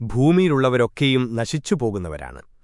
ഭൂമിയിലുള്ളവരൊക്കെയും നശിച്ചുപോകുന്നവരാണ്